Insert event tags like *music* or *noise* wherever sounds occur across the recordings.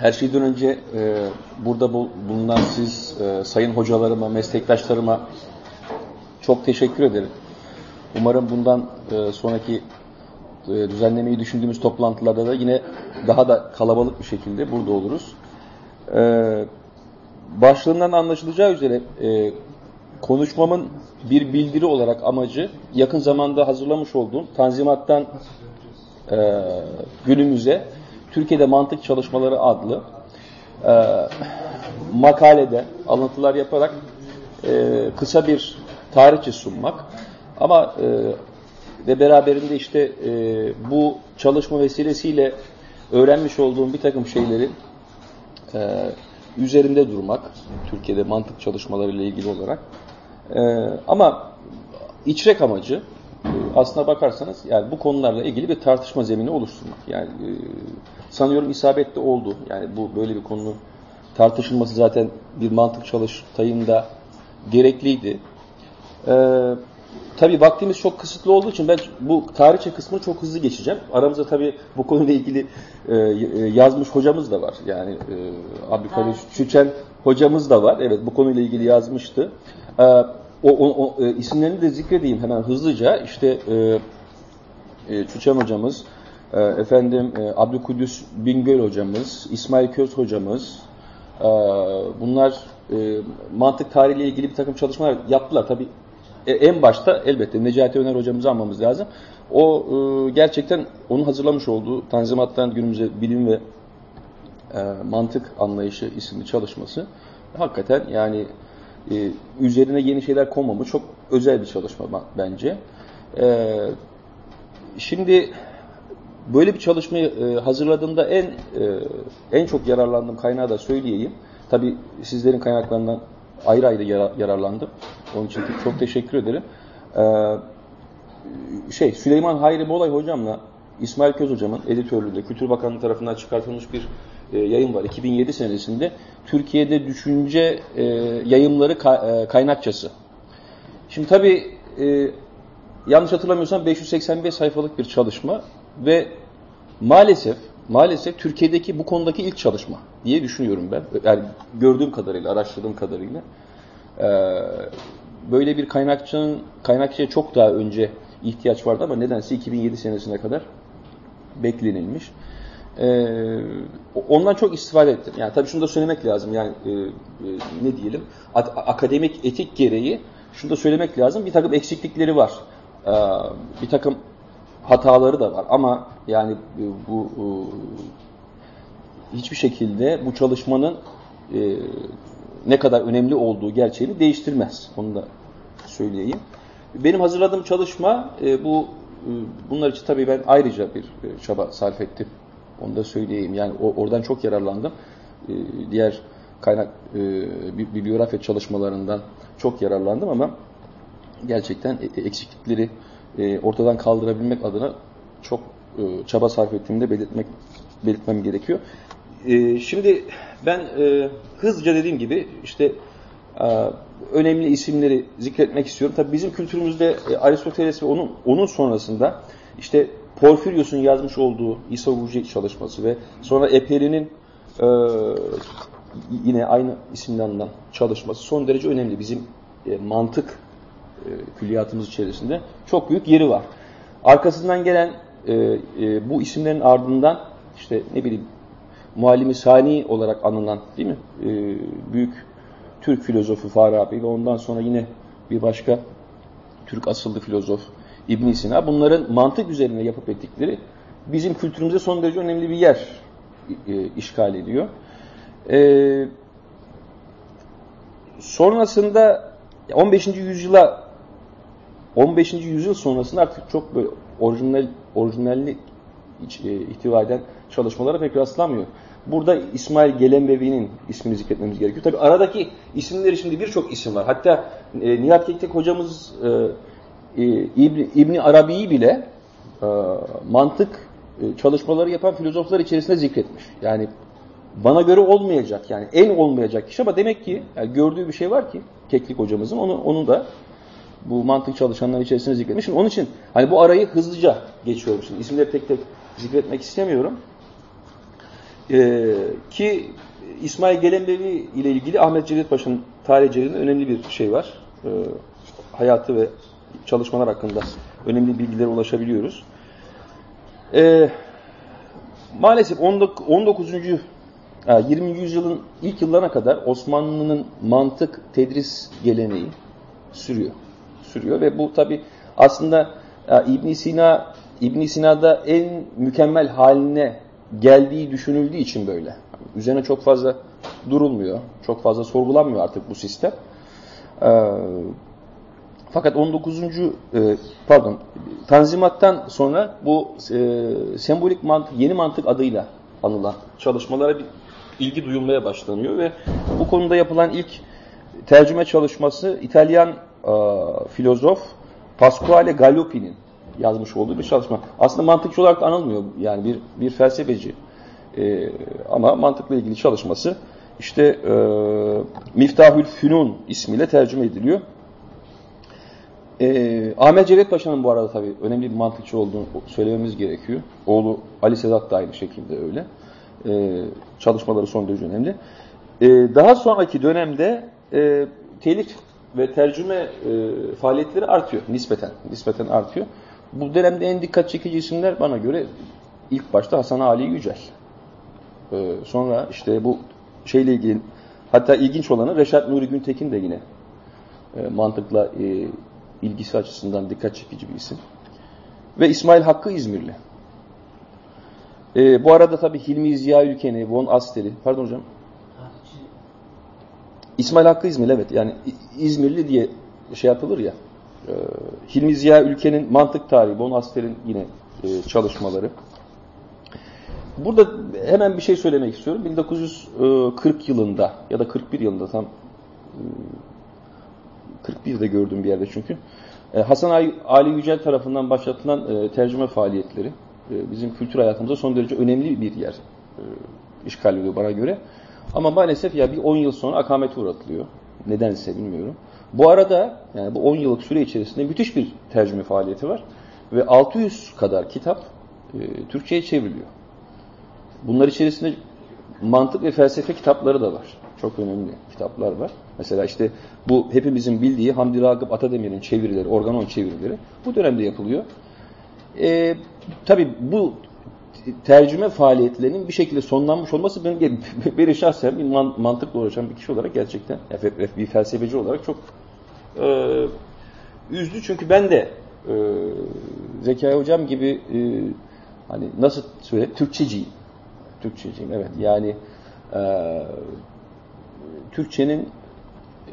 Her şeyden önce e, burada bu, bulunan siz, e, sayın hocalarıma, meslektaşlarıma çok teşekkür ederim. Umarım bundan e, sonraki e, düzenlemeyi düşündüğümüz toplantılarda da yine daha da kalabalık bir şekilde burada oluruz. E, başlığından anlaşılacağı üzere e, konuşmamın bir bildiri olarak amacı yakın zamanda hazırlamış olduğum Tanzimat'tan e, günümüze Türkiye'de Mantık Çalışmaları adlı e, makalede alıntılar yaparak e, kısa bir tarihçi sunmak. Ama e, ve beraberinde işte e, bu çalışma vesilesiyle öğrenmiş olduğum bir takım şeylerin e, üzerinde durmak, Türkiye'de mantık çalışmaları ile ilgili olarak. E, ama içrek amacı aslına bakarsanız yani bu konularla ilgili bir tartışma zemini oluşturmak. Yani e, sanıyorum isabetli oldu. Yani bu böyle bir konu tartışılması zaten bir mantık çalıştayında gerekliydi. Ee, tabii vaktimiz çok kısıtlı olduğu için ben bu tarihçe kısmını çok hızlı geçeceğim. Aramızda tabii bu konuyla ilgili e, yazmış hocamız da var. Yani e, Abdülkadir. Çüçen hocamız da var. Evet bu konuyla ilgili yazmıştı. E, o, o, o e, isimlerini de zikredeyim hemen hızlıca. İşte e, e, Çüçen hocamız, e, efendim e, Abdülkudüs Bingöl hocamız, İsmail Köz hocamız, e, bunlar e, mantık tarihiyle ilgili bir takım çalışmalar yaptılar. Tabii e, en başta elbette Necati Öner hocamızı almamız lazım. O e, gerçekten onun hazırlamış olduğu Tanzimat'tan günümüze bilim ve e, mantık anlayışı isimli çalışması hakikaten yani e, üzerine yeni şeyler konmamış çok özel bir çalışma bence. E, şimdi böyle bir çalışmayı e, hazırladığımda en e, en çok yararlandığım kaynağı da söyleyeyim. Tabi sizlerin kaynaklarından ayrı ayrı yararlandım. Onun için çok teşekkür ederim. Ee, şey Süleyman Hayri Bolay hocamla İsmail Köz hocamın editörlüğünde Kültür Bakanlığı tarafından çıkartılmış bir e, yayın var. 2007 senesinde Türkiye'de düşünce e, yayımları ka, e, kaynakçası. Şimdi tabi e, yanlış hatırlamıyorsam 585 sayfalık bir çalışma ve maalesef maalesef Türkiye'deki bu konudaki ilk çalışma diye düşünüyorum ben. Yani gördüğüm kadarıyla, araştırdığım kadarıyla. Böyle bir kaynakçının kaynakçıya çok daha önce ihtiyaç vardı ama nedense 2007 senesine kadar beklenilmiş. Ee, ondan çok istifade ettim. Yani tabii şunu da söylemek lazım. Yani e, e, ne diyelim? Akademik etik gereği şunu da söylemek lazım. Bir takım eksiklikleri var. Ee, bir takım hataları da var ama yani e, bu e, hiçbir şekilde bu çalışmanın e, ne kadar önemli olduğu gerçeğini değiştirmez. Onu da söyleyeyim. Benim hazırladığım çalışma bu bunlar için tabii ben ayrıca bir çaba sarf ettim. Onu da söyleyeyim. Yani oradan çok yararlandım. Diğer kaynak bibliografya çalışmalarından çok yararlandım ama gerçekten eksiklikleri e, ortadan kaldırabilmek adına çok e, çaba sarf ettiğimde belirtmek belirtmem gerekiyor. E, şimdi ben e, hızlıca dediğim gibi işte e, önemli isimleri zikretmek istiyorum. Tabii bizim kültürümüzde e, Aristoteles ve onun onun sonrasında işte Porfirios'un yazmış olduğu İsogurji çalışması ve sonra Eperi'nin e, yine aynı isimle anılan çalışması son derece önemli. Bizim e, mantık e, külliyatımız içerisinde çok büyük yeri var. Arkasından gelen e, e, bu isimlerin ardından işte ne bileyim muallimi sani olarak anılan değil mi? E, büyük Türk filozofu Farabi ve ondan sonra yine bir başka Türk asıllı filozof İbn Sina bunların mantık üzerine yapıp ettikleri bizim kültürümüzde son derece önemli bir yer e, işgal ediyor. E, sonrasında 15. yüzyıla 15. yüzyıl sonrasında artık çok böyle orijinal orijinallik e, ihtiva eden çalışmalara pek rastlanmıyor. Burada İsmail Gelenbevi'nin ismini zikretmemiz gerekiyor. Tabi aradaki isimleri şimdi birçok isim var. Hatta e, Nihat Kektek hocamız e, e, İbni, İbni Arabi'yi bile e, mantık e, çalışmaları yapan filozoflar içerisinde zikretmiş. Yani bana göre olmayacak yani en olmayacak kişi ama demek ki yani gördüğü bir şey var ki Keklik hocamızın onu, onu da bu mantık çalışanlar içerisinde zikretmiş. Şimdi onun için hani bu arayı hızlıca geçiyorum şimdi. İsimleri tek tek zikretmek istemiyorum. Ee, ki İsmail Gelenbevi ile ilgili Ahmet Cevdet Paşa'nın tarihçilerinde önemli bir şey var. Ee, hayatı ve çalışmalar hakkında önemli bilgilere ulaşabiliyoruz. Ee, maalesef 19. 20. yüzyılın ilk yıllarına kadar Osmanlı'nın mantık tedris geleneği sürüyor. Sürüyor ve bu tabi aslında İbn Sina İbn Sina'da en mükemmel haline geldiği düşünüldüğü için böyle. Üzerine çok fazla durulmuyor. Çok fazla sorgulanmıyor artık bu sistem. Fakat 19. E, pardon Tanzimat'tan sonra bu e, sembolik mantık, yeni mantık adıyla anılan çalışmalara bir ilgi duyulmaya başlanıyor ve bu konuda yapılan ilk tercüme çalışması İtalyan e, filozof Pasquale Galloppi'nin yazmış olduğu bir çalışma. Aslında mantıkçı olarak da anılmıyor. Yani bir, bir felsefeci. E, ama mantıkla ilgili çalışması işte e, Miftahül Fünun ismiyle tercüme ediliyor. E, Ahmet Cevdet Paşa'nın bu arada tabii önemli bir mantıkçı olduğunu söylememiz gerekiyor. Oğlu Ali Sedat da aynı şekilde öyle. E, çalışmaları son derece önemli. E, daha sonraki dönemde e, telif ve tercüme e, faaliyetleri artıyor nispeten. Nispeten artıyor. Bu dönemde en dikkat çekici isimler bana göre ilk başta Hasan Ali Yücel. Ee, sonra işte bu şeyle ilgili hatta ilginç olanı Reşat Nuri Güntekin de yine e, mantıkla e, ilgisi açısından dikkat çekici bir isim. Ve İsmail Hakkı İzmirli. E, bu arada tabii Hilmi Ziya Ülkeni, Von Aster'i, pardon hocam. İsmail Hakkı İzmirli evet yani İzmirli diye şey yapılır ya. E, Hilmi Ziya Ülkenin mantık tarihi, Von Aster'in yine e, çalışmaları. Burada hemen bir şey söylemek istiyorum. 1940 yılında ya da 41 yılında tam 41'de gördüğüm bir yerde çünkü. E, Hasan Ali Yücel tarafından başlatılan e, tercüme faaliyetleri e, bizim kültür hayatımızda son derece önemli bir yer işgal ediyor bana göre. Ama maalesef ya bir 10 yıl sonra akamete uğratılıyor. Nedense bilmiyorum. Bu arada yani bu 10 yıllık süre içerisinde müthiş bir tercüme faaliyeti var. Ve 600 kadar kitap e, Türkçe'ye çevriliyor. Bunlar içerisinde mantık ve felsefe kitapları da var. Çok önemli kitaplar var. Mesela işte bu hepimizin bildiği Hamdi Ragıp Atademir'in çevirileri, organon çevirileri bu dönemde yapılıyor. Ee, Tabi bu tercüme faaliyetlerinin bir şekilde sonlanmış olması benim, *laughs* beni şahsen bir mantıkla uğraşan bir kişi olarak gerçekten bir felsefeci olarak çok e, üzdü. Çünkü ben de e, Zekai Hocam gibi e, hani nasıl söyle Türkçeciyim. Türkçeciyim evet. Yani e, Türkçenin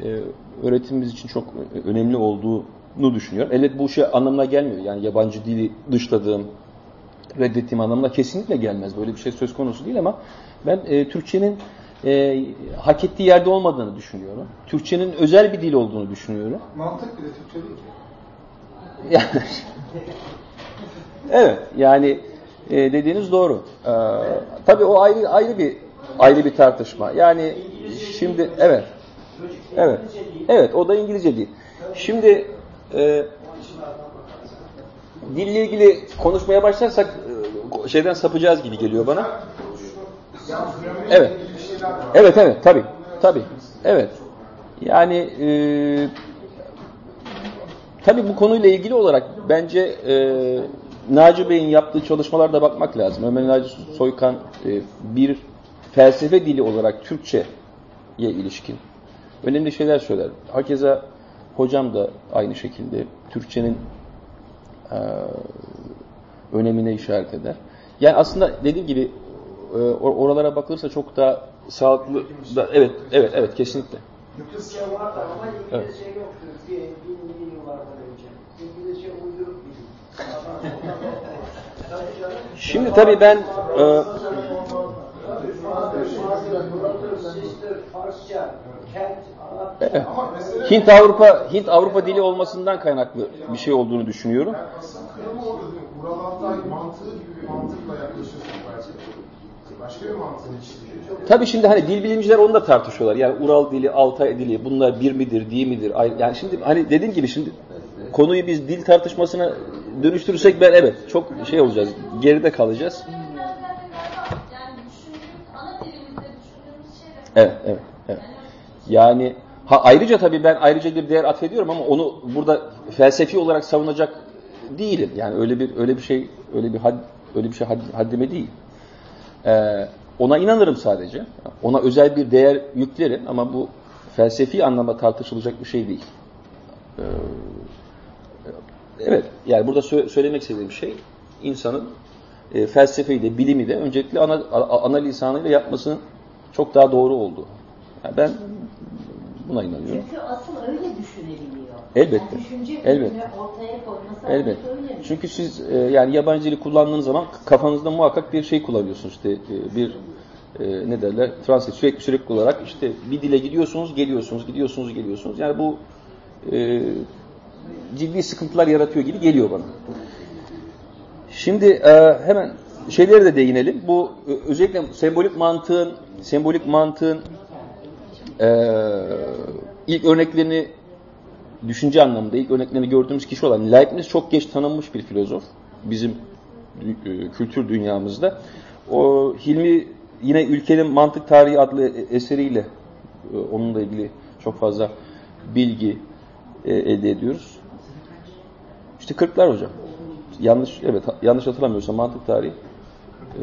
e, öğretimimiz için çok önemli olduğunu düşünüyorum. Evet bu şey anlamına gelmiyor. Yani yabancı dili dışladığım, reddettiğim anlamına kesinlikle gelmez. Böyle bir şey söz konusu değil ama ben e, Türkçenin e, hak ettiği yerde olmadığını düşünüyorum. Türkçenin özel bir dil olduğunu düşünüyorum. Mantık bile Türkçe değil ki. Yani, *laughs* evet yani e, dediğiniz doğru. E, tabii o ayrı ayrı bir ayrı bir tartışma. Yani şimdi evet. Evet. Evet o da İngilizce değil. Şimdi e, dille ilgili konuşmaya başlarsak e, şeyden sapacağız gibi geliyor bana. Evet. Evet evet tabi tabi. Evet. Yani e, tabi bu konuyla ilgili olarak bence e, Naci Bey'in yaptığı çalışmalarda bakmak lazım. Ömer Naci Soykan e, bir felsefe dili olarak Türkçe'ye ilişkin önemli şeyler söyler. Hakeza hocam da aynı şekilde Türkçenin e, önemine işaret eder. Yani aslında dediğim gibi e, oralara bakılırsa çok daha sağlıklı da, evet evet evet kesinlikle. Türkçe var ama İngilizce evet. yoktu. Bin, bin yıllardan önce. İngilizce uyduruk bir Şimdi tabii ben e, Evet. Hint Avrupa Hint Avrupa dili olmasından kaynaklı bir şey olduğunu düşünüyorum. Tabii şimdi hani dil bilimciler onu da tartışıyorlar. Yani Ural dili, Altay dili bunlar bir midir, değil midir? Yani şimdi hani dediğim gibi şimdi konuyu biz dil tartışmasına dönüştürürsek ben evet çok şey olacağız. Geride kalacağız. Evet, evet, evet. Yani ha ayrıca tabii ben ayrıca bir değer atfediyorum ama onu burada felsefi olarak savunacak değilim. Yani öyle bir öyle bir şey öyle bir had, öyle bir şey had, haddime değil. Ee, ona inanırım sadece. Ona özel bir değer yüklerim ama bu felsefi anlamda tartışılacak bir şey değil. Ee, evet, yani burada sö söylemek istediğim şey insanın e, felsefeyi de bilimi de öncelikle ana, ana lisanıyla yapmasının çok daha doğru olduğu. Yani ben buna inanıyorum. Çünkü asıl öyle düşünebiliyor. Elbette. Yani düşünce Elbette. ortaya koyması Elbet. artık öyle mi? Çünkü siz e, yani yabancı dili kullandığınız zaman kafanızda muhakkak bir şey kullanıyorsunuz. İşte e, bir e, ne derler? Fransız sürekli sürekli olarak işte bir dile gidiyorsunuz, geliyorsunuz, gidiyorsunuz, geliyorsunuz. Yani bu e, ciddi sıkıntılar yaratıyor gibi geliyor bana. Şimdi e, hemen şeylere de değinelim. Bu e, özellikle sembolik mantığın sembolik mantığın e, ilk örneklerini düşünce anlamında ilk örneklerini gördüğümüz kişi olan Leibniz çok geç tanınmış bir filozof bizim e, kültür dünyamızda. O Hilmi yine Ülkenin Mantık Tarihi adlı eseriyle e, onunla ilgili çok fazla bilgi e, elde ediyoruz. İşte 40'lar hocam. Yanlış evet yanlış hatırlamıyorsam mantık tarihi. E,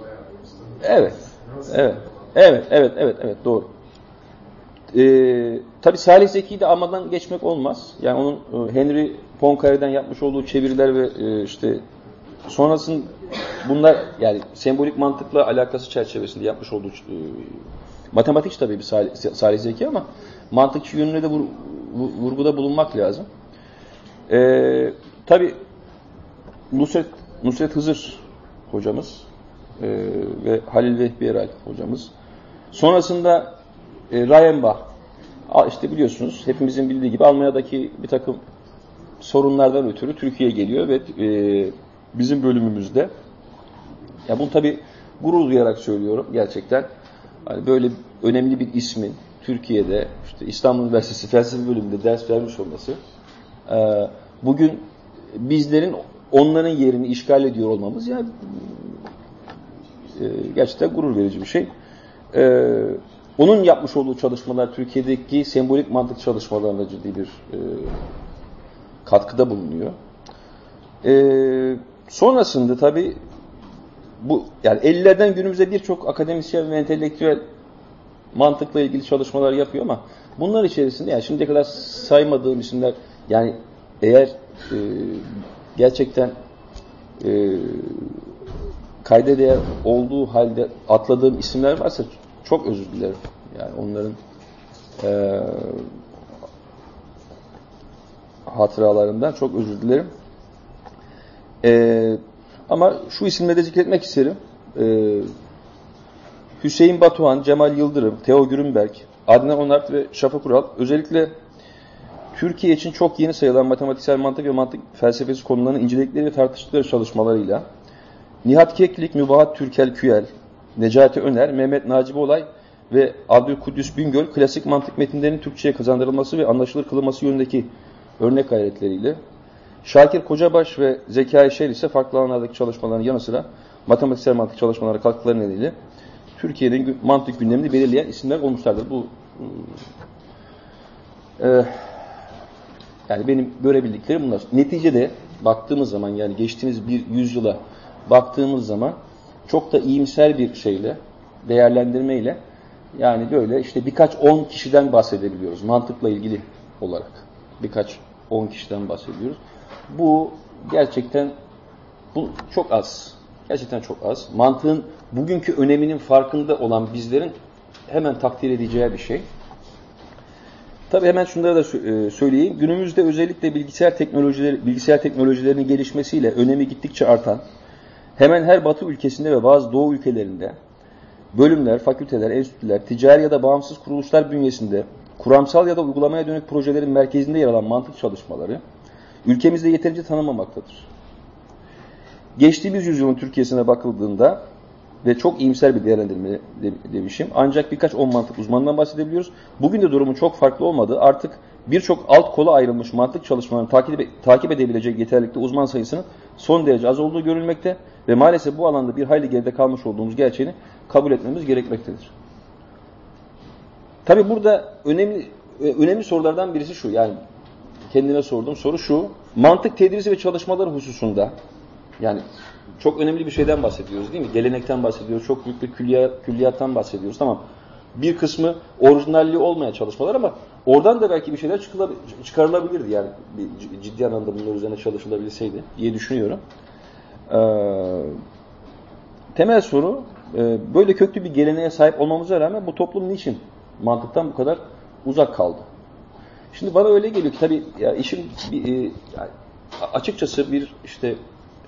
bayağı. evet. Evet. Evet, evet, evet, evet doğru. Ee, Tabi Salih Zeki'yi de almadan geçmek olmaz. Yani onun e, Henry Poincaré'den yapmış olduğu çeviriler ve e, işte sonrasın bunlar yani sembolik mantıkla alakası çerçevesinde yapmış olduğu e, matematik tabii bir Salih, Salih Zeki ama mantıkçı yönüne de vur, vurguda bulunmak lazım. Ee, tabi Nusret, Nusret Hızır hocamız e, ve Halil Vehbi Eral hocamız. Sonrasında e, Rayenbach işte biliyorsunuz hepimizin bildiği gibi Almanya'daki bir takım sorunlardan ötürü Türkiye'ye geliyor ve e, bizim bölümümüzde ya bunu tabi gurur duyarak söylüyorum gerçekten. Hani böyle önemli bir ismin Türkiye'de işte İstanbul Üniversitesi felsefe bölümünde ders vermiş olması e, bugün bizlerin onların yerini işgal ediyor olmamız yani e, gerçekten gurur verici bir şey. E, onun yapmış olduğu çalışmalar Türkiye'deki sembolik mantık çalışmalarına ciddi bir e, katkıda bulunuyor. E, sonrasında tabi bu yani 50'lerden günümüze birçok akademisyen ve entelektüel mantıkla ilgili çalışmalar yapıyor ama bunlar içerisinde yani şimdiye kadar saymadığım isimler yani eğer e, gerçekten e, kayda değer olduğu halde atladığım isimler varsa çok özür dilerim. Yani onların e, hatıralarından çok özür dilerim. E, ama şu isimleri de zikretmek isterim. E, Hüseyin Batuhan, Cemal Yıldırım, Teo Gürünberg, Adnan Onart ve Şafak Ural. Özellikle Türkiye için çok yeni sayılan matematiksel mantık ve mantık felsefesi konularını inceledikleri ve tartıştıkları çalışmalarıyla Nihat Keklik, Mübahat Türkel Küyel, Necati Öner, Mehmet Naci Olay ve Abdülkudüs Bingöl klasik mantık metinlerinin Türkçe'ye kazandırılması ve anlaşılır kılınması yönündeki örnek gayretleriyle Şakir Kocabaş ve Zekai Şer ise farklı alanlardaki çalışmaların yanı sıra matematiksel mantık çalışmaları katkıları nedeniyle Türkiye'nin mantık gündemini belirleyen isimler olmuşlardır. Bu e, yani benim görebildiklerim bunlar. Neticede baktığımız zaman yani geçtiğimiz bir yüzyıla baktığımız zaman çok da iyimser bir şeyle, değerlendirmeyle yani böyle işte birkaç on kişiden bahsedebiliyoruz mantıkla ilgili olarak. Birkaç on kişiden bahsediyoruz. Bu gerçekten bu çok az. Gerçekten çok az. Mantığın bugünkü öneminin farkında olan bizlerin hemen takdir edeceği bir şey. Tabii hemen şunları da e, söyleyeyim. Günümüzde özellikle bilgisayar teknolojileri, bilgisayar teknolojilerinin gelişmesiyle önemi gittikçe artan, hemen her batı ülkesinde ve bazı doğu ülkelerinde bölümler, fakülteler, enstitüler, ticari ya da bağımsız kuruluşlar bünyesinde kuramsal ya da uygulamaya dönük projelerin merkezinde yer alan mantık çalışmaları ülkemizde yeterince tanınmamaktadır. Geçtiğimiz yüzyılın Türkiye'sine bakıldığında ve çok iyimser bir değerlendirme demişim. Ancak birkaç on mantık uzmanından bahsedebiliyoruz. Bugün de durumun çok farklı olmadığı artık birçok alt kola ayrılmış mantık çalışmalarını takip, takip edebilecek yeterlikte uzman sayısının son derece az olduğu görülmekte ve maalesef bu alanda bir hayli geride kalmış olduğumuz gerçeğini kabul etmemiz gerekmektedir. Tabi burada önemli e, önemli sorulardan birisi şu yani kendime sorduğum soru şu mantık tedrisi ve çalışmalar hususunda yani çok önemli bir şeyden bahsediyoruz değil mi? Gelenekten bahsediyoruz. Çok büyük bir külliya, külliyattan bahsediyoruz. Tamam. Bir kısmı orijinalliği olmayan çalışmalar ama oradan da belki bir şeyler çıkarılabilirdi. Yani ciddi anlamda bunlar üzerine çalışılabilseydi diye düşünüyorum. Ee, temel soru e, böyle köklü bir geleneğe sahip olmamıza rağmen bu toplum niçin mantıktan bu kadar uzak kaldı? Şimdi bana öyle geliyor ki tabii ya işin bir, e, açıkçası bir işte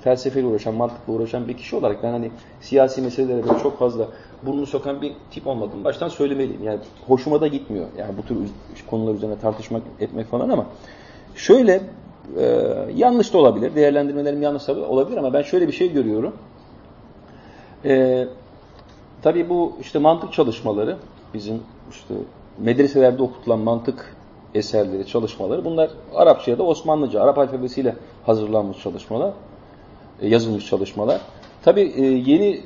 felsefeyle uğraşan, mantıkla uğraşan bir kişi olarak ben hani siyasi meselelere böyle çok fazla burnunu sokan bir tip olmadım. Baştan söylemeliyim. Yani hoşuma da gitmiyor. Yani bu tür konular üzerine tartışmak etmek falan ama şöyle e, yanlış da olabilir. Değerlendirmelerim yanlış da olabilir ama ben şöyle bir şey görüyorum. E, tabii bu işte mantık çalışmaları bizim işte medreselerde okutulan mantık eserleri, çalışmaları bunlar Arapça ya da Osmanlıca, Arap alfabesiyle hazırlanmış çalışmalar. E, yazılmış çalışmalar. Tabi e, yeni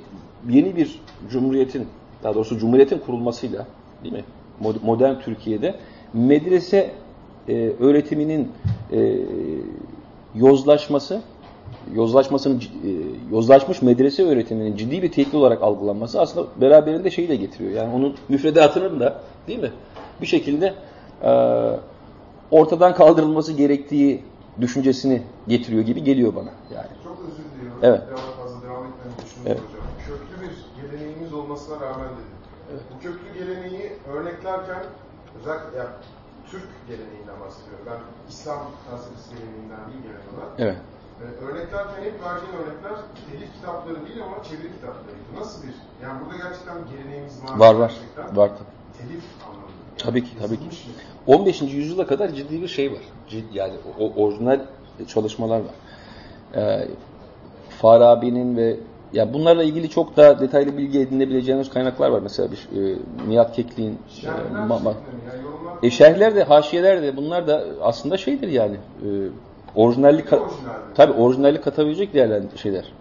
yeni bir cumhuriyetin, daha doğrusu cumhuriyetin kurulmasıyla değil mi? Modern Türkiye'de medrese e, öğretiminin yozlaşması, yozlaşmasının yozlaşmış medrese öğretiminin ciddi bir tehdit olarak algılanması aslında beraberinde şeyi de getiriyor. Yani onun müfredatının da değil mi? Bir şekilde ortadan kaldırılması gerektiği düşüncesini getiriyor gibi geliyor bana. Yani. Evet. Daha fazla devam etmeyi düşündüm evet. hocam. Köklü bir geleneğimiz olmasına rağmen dedim. Evet. Bu köklü geleneği örneklerken özellikle yani, Türk geleneğinden bahsediyorum. Ben İslam felsefesi geleneğinden değil genel olarak. Evet. Ee, örneklerken hep verdiğim örnekler telif kitapları değil ama çeviri kitaplarıydı. Nasıl bir, yani burada gerçekten geleneğimiz var. Var var. Gerçekten. Var Telif anlamında. Yani tabii ki tabii ki. Mi? 15. yüzyıla kadar ciddi bir şey var. Ciddi, yani o, orijinal çalışmalar var. Ee, Farabi'nin ve ya bunlarla ilgili çok daha detaylı bilgi edinebileceğiniz kaynaklar var. Mesela bir, e, Nihat Kekli'nin e, ma, e, şerhler de, haşiyeler de bunlar da aslında şeydir yani. E, orijinallik Orijinal. tabi orijinallik katabilecek değerler şeyler.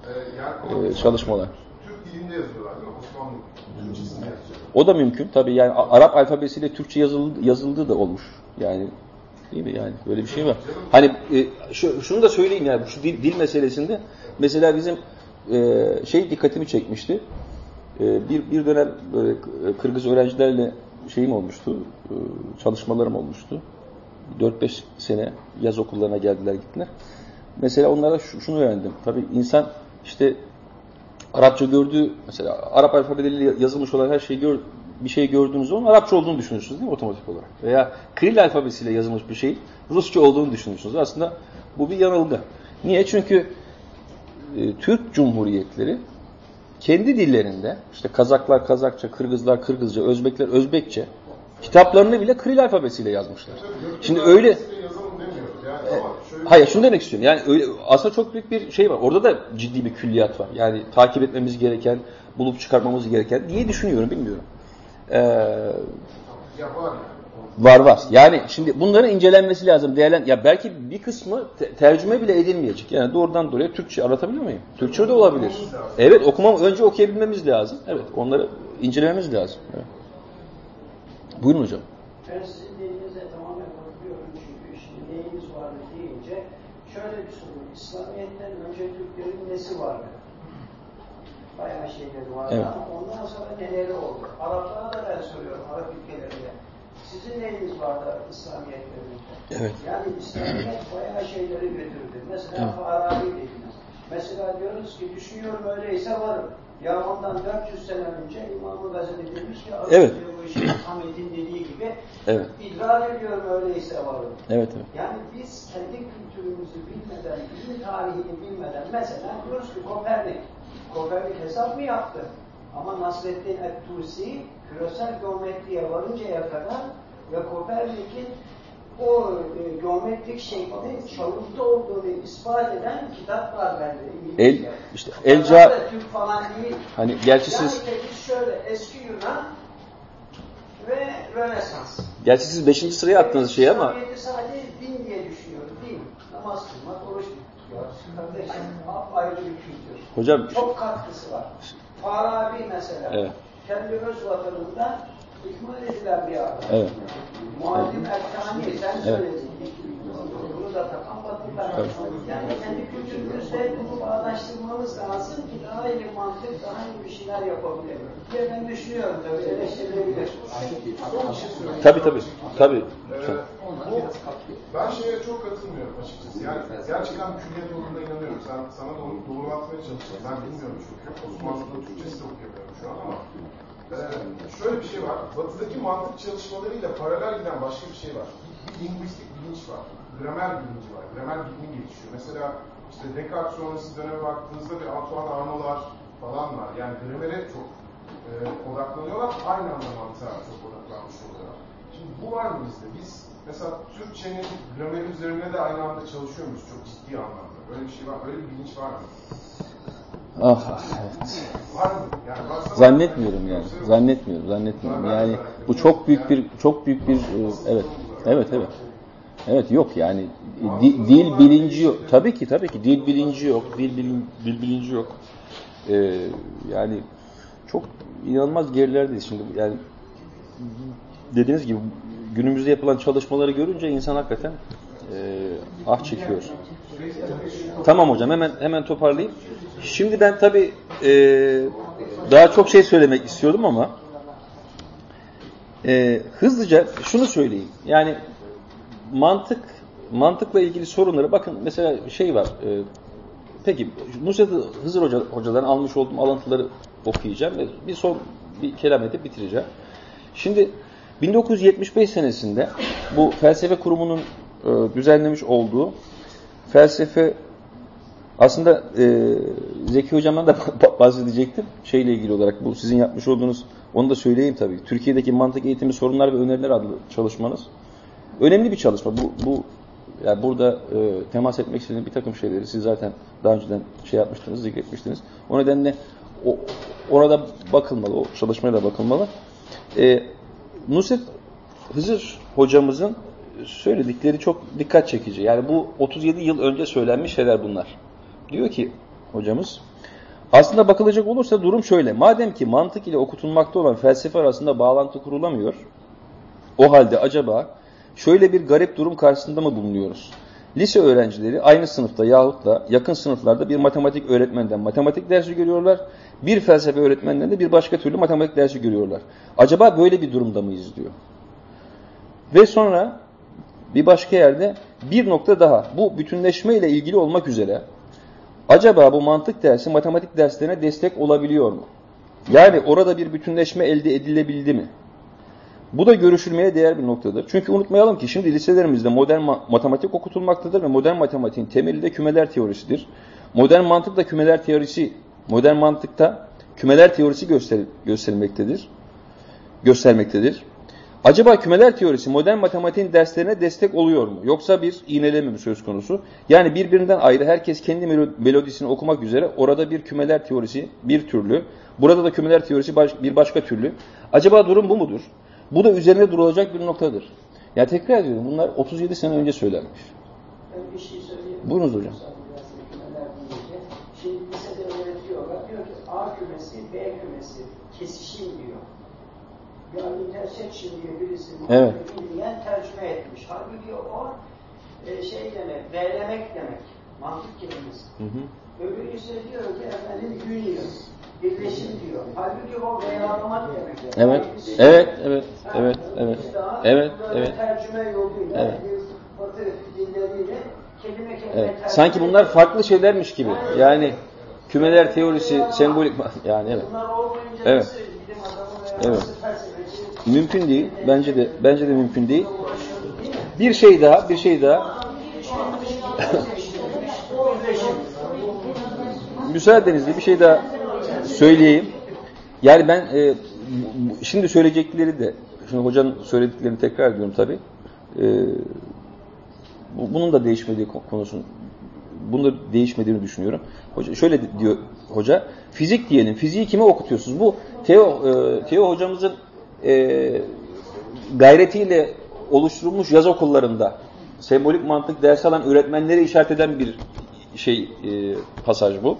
Yani e, çalışmalar. Türk dilinde yazıyorlar değil mi? Osmanlı Türkçesinde yazıyor. O da mümkün tabi yani Arap alfabesiyle Türkçe yazıldı, yazıldığı da olmuş. Yani değil mi yani böyle bir şey var. Hani e, şu, şunu da söyleyeyim yani şu dil, dil meselesinde mesela bizim e, şey dikkatimi çekmişti. E, bir bir dönem böyle Kırgız öğrencilerle şeyim olmuştu. E, çalışmalarım olmuştu. 4-5 sene yaz okullarına geldiler gittiler. Mesela onlara şunu öğrendim. Tabii insan işte Arapça gördüğü mesela Arap alfabeleriyle yazılmış olan her şeyi gör, bir şey gördüğünüz zaman Arapça olduğunu düşünürsünüz değil mi otomatik olarak? Veya Kiril alfabesiyle yazılmış bir şey Rusça olduğunu düşünürsünüz. Aslında bu bir yanılgı. Niye? Çünkü e, Türk Cumhuriyetleri kendi dillerinde işte Kazaklar Kazakça, Kırgızlar Kırgızca, Özbekler Özbekçe kitaplarını bile Kiril alfabesiyle yazmışlar. Şimdi öyle Hayır şunu demek istiyorum. Yani öyle, aslında çok büyük bir şey var. Orada da ciddi bir külliyat var. Yani takip etmemiz gereken, bulup çıkarmamız gereken diye düşünüyorum. Bilmiyorum. Ee, var var. Yani şimdi bunların incelenmesi lazım. Değerlen ya belki bir kısmı te tercüme bile edilmeyecek. Yani doğrudan doğruya Türkçe anlatabiliyor muyum? Türkçe de olabilir. Evet okumam önce okuyabilmemiz lazım. Evet onları incelememiz lazım. Evet. Buyurun hocam. Ben sizin dediğinize tamamen katılıyorum çünkü şimdi neyimiz vardı deyince şöyle bir soru. İslamiyet'ten önce Türklerin nesi vardı? Bayağı şeyleri vardı evet. ama ondan sonra neleri oldu? Araplara da ben soruyorum, Arap ülkelerinde. Sizin neyiniz vardı İslamiyet döneminde? Evet. Yani İslamiyet bayağı şeyleri götürdü. Mesela evet. Farabi dediniz. Mesela diyoruz ki düşünüyorum öyleyse varım. Ya ondan 400 sene önce İmam-ı Gazali demiş ki evet. bu işi Hamet'in dediği gibi evet. idrar ediyorum öyleyse varım. Evet, evet. Yani biz kendi kültürümüzü bilmeden, bilim tarihini bilmeden mesela diyoruz ki Kopernik. Kopernik hesap mı yaptı? Ama Nasreddin Ettusi küresel geometriye varıncaya kadar ve Kopernik'in o e, geometrik şeklin çalıntı olduğunu ispat eden kitaplar bende. El, işte Elca Türk falan değil. hani gerçi yani siz şöyle eski Yunan ve Rönesans. Gerçi siz 5. sıraya attığınız şey ama sadece din diye düşünüyorum. Din. Namaz kılmak, Kardeşim ayrı bir kültür. hocam Çok katkısı var. Farabi mesela. Evet. Kendi öz vatanında ikmal edilen bir adam. Evet. Muallim Erkani sen Evet. söyledin. Bunu da takan Evet. Yani kendi kültürümüzle bunu bağdaştırmamız lazım ki daha iyi mantık, daha iyi bir şeyler yapabilelim. Ben düşünüyorum tabii eleştirilebilir. Bir tabii tabii. Tabii. Ee, ben şeye çok katılmıyorum açıkçası. Yani gerçekten külliyet olduğuna inanıyorum. Sen, sana doğru, doğru atmaya çalıştım. Ben bilmiyorum çünkü. Osmanlı'da Türkçesi de okuyamıyorum şu an ama. Ee, şöyle bir şey var. Batı'daki mantık çalışmalarıyla paralel giden başka bir şey var. Bir lingüistik bilinç var. Gramer bilinci var. Gramer bilimi gelişiyor. Mesela işte Descartes sonrası döneme baktığınızda bir Antoine Arnaud'lar falan var. Yani gramere çok e, odaklanıyorlar. Aynı anda mantığa çok odaklanmış oluyorlar. Şimdi bu var mı bizde? Biz mesela Türkçenin grameri üzerine de aynı anda çalışıyor muyuz çok ciddi anlamda? Böyle bir şey var, böyle bir bilinç var mı? Ah, ah, evet. Zannetmiyorum yani. Zannetmiyorum, zannetmiyorum. Yani bu çok büyük bir çok büyük bir e, evet. Evet, evet. Evet yok yani di- dil bilinci yok. Tabii ki tabii ki dil bilinci yok. Dil bilin, dil bilinci yok. Ee, yani çok inanılmaz gerilerdeyiz şimdi. Yani dediğiniz gibi günümüzde yapılan çalışmaları görünce insan hakikaten e, ah çekiyor. Tamam hocam hemen hemen toparlayayım. Şimdi ben tabii e, daha çok şey söylemek istiyordum ama e, hızlıca şunu söyleyeyim. Yani mantık mantıkla ilgili sorunları bakın mesela şey var. E, peki Nusret Hızır Hoca, hocadan almış olduğum alıntıları okuyacağım ve bir son bir kelam edip bitireceğim. Şimdi 1975 senesinde bu felsefe kurumunun e, düzenlemiş olduğu felsefe aslında e, Zeki Hocam'dan da *laughs* bahsedecektim. Şeyle ilgili olarak bu sizin yapmış olduğunuz onu da söyleyeyim tabii. Türkiye'deki mantık eğitimi sorunlar ve öneriler adlı çalışmanız. Önemli bir çalışma. Bu, bu yani burada e, temas etmek istediğim bir takım şeyleri siz zaten daha önceden şey yapmıştınız, zikretmiştiniz. O nedenle o, orada bakılmalı, o çalışmaya da bakılmalı. E, Nusret Hızır hocamızın söyledikleri çok dikkat çekici. Yani bu 37 yıl önce söylenmiş şeyler bunlar. Diyor ki hocamız, aslında bakılacak olursa durum şöyle. Madem ki mantık ile okutulmakta olan felsefe arasında bağlantı kurulamıyor, o halde acaba şöyle bir garip durum karşısında mı bulunuyoruz? Lise öğrencileri aynı sınıfta yahut da yakın sınıflarda bir matematik öğretmenden matematik dersi görüyorlar. Bir felsefe öğretmenden de bir başka türlü matematik dersi görüyorlar. Acaba böyle bir durumda mıyız diyor. Ve sonra bir başka yerde bir nokta daha. Bu bütünleşme ile ilgili olmak üzere acaba bu mantık dersi matematik derslerine destek olabiliyor mu? Yani orada bir bütünleşme elde edilebildi mi? Bu da görüşülmeye değer bir noktadır. Çünkü unutmayalım ki şimdi liselerimizde modern ma matematik okutulmaktadır ve modern matematiğin temeli de kümeler teorisidir. Modern mantık da kümeler teorisi, modern mantıkta kümeler teorisi göster gösterilmektedir. Göstermektedir. Acaba kümeler teorisi modern matematiğin derslerine destek oluyor mu? Yoksa bir iğneleme mi söz konusu? Yani birbirinden ayrı herkes kendi melodisini okumak üzere orada bir kümeler teorisi bir türlü, burada da kümeler teorisi bir başka türlü. Acaba durum bu mudur? Bu da üzerine durulacak bir noktadır. Ya tekrar ediyorum bunlar 37 sene önce söylenmiş. Ben bir şey söyleyeyim. Buyurunuz hocam. Şimdi lisede öğretiyorlar. Diyor ki A kümesi, B kümesi kesişim diyor. Yani intersection diye birisi evet. bilmeyen tercüme etmiş. Halbuki o e, şey demek, B'lemek demek. Mantık kelimesi. Hı hı. Öbürü ise diyor ki efendim union, birleşim diyor. Halbuki o veyalamak demek. Evet, evet, evet, evet, evet, evet, evet. tercüme yoluyla, Evet. batı dilleriyle kelime kelime Evet. tercüme Sanki bunlar farklı şeylermiş gibi. Yani kümeler teorisi, sembolik yani evet. Evet. Evet. Mümkün değil. Bence de bence de mümkün değil. Bir şey daha, bir şey daha. Müsaadenizle bir şey daha söyleyeyim. Yani ben e, şimdi söyleyecekleri de, şimdi hocanın söylediklerini tekrar ediyorum tabii. E, bu- bunun da değişmediği ko- konusun, bunun da değişmediğini düşünüyorum. Hoca şöyle diyor hoca, fizik diyelim, fiziği kime okutuyorsunuz? Bu Teo, e, Teo hocamızın e, gayretiyle oluşturulmuş yaz okullarında sembolik mantık dersi alan öğretmenleri işaret eden bir şey e, pasaj bu.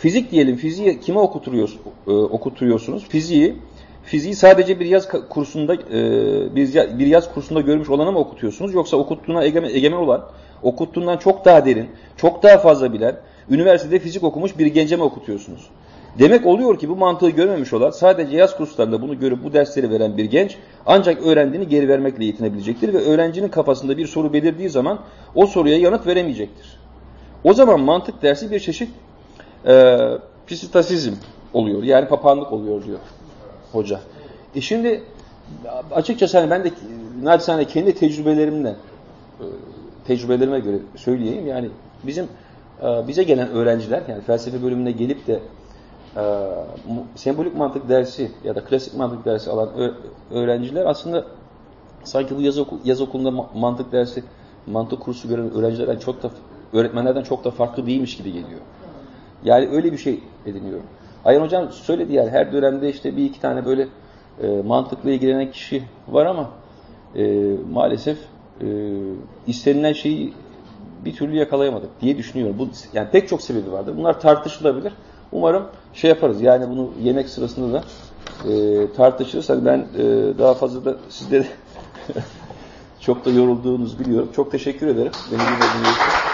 Fizik diyelim. Fiziği kime okuturuyor, e, okuturuyorsunuz? Fiziği fiziği sadece bir yaz kursunda e, bir, bir yaz kursunda görmüş olana mı okutuyorsunuz? Yoksa okuttuğuna egemen, egemen olan, okuttuğundan çok daha derin, çok daha fazla bilen, üniversitede fizik okumuş bir gence mi okutuyorsunuz? Demek oluyor ki bu mantığı görmemiş olan sadece yaz kurslarında bunu görüp bu dersleri veren bir genç ancak öğrendiğini geri vermekle yetinebilecektir ve öğrencinin kafasında bir soru belirdiği zaman o soruya yanıt veremeyecektir. O zaman mantık dersi bir çeşit e, psitasizm oluyor. Yani papağanlık oluyor diyor hoca. E şimdi açıkçası hani ben de naçizane kendi tecrübelerimden e, tecrübelerime göre söyleyeyim. Yani bizim e, bize gelen öğrenciler yani felsefe bölümüne gelip de e, sembolik mantık dersi ya da klasik mantık dersi alan öğrenciler aslında sanki bu yaz, oku- yaz okulunda ma- mantık dersi, mantık kursu gören öğrencilerden çok da öğretmenlerden çok da farklı değilmiş gibi geliyor. Yani öyle bir şey ediniyorum. Ayhan Hocam söyledi yani her dönemde işte bir iki tane böyle e, mantıkla ilgilenen kişi var ama e, maalesef e, istenilen şeyi bir türlü yakalayamadık diye düşünüyorum. Bu yani pek çok sebebi vardır. Bunlar tartışılabilir. Umarım şey yaparız. Yani bunu yemek sırasında da e, tartışırız. Hani ben e, daha fazla da sizde de *laughs* çok da yorulduğunuzu biliyorum. Çok teşekkür ederim. Beni dinlediğiniz için.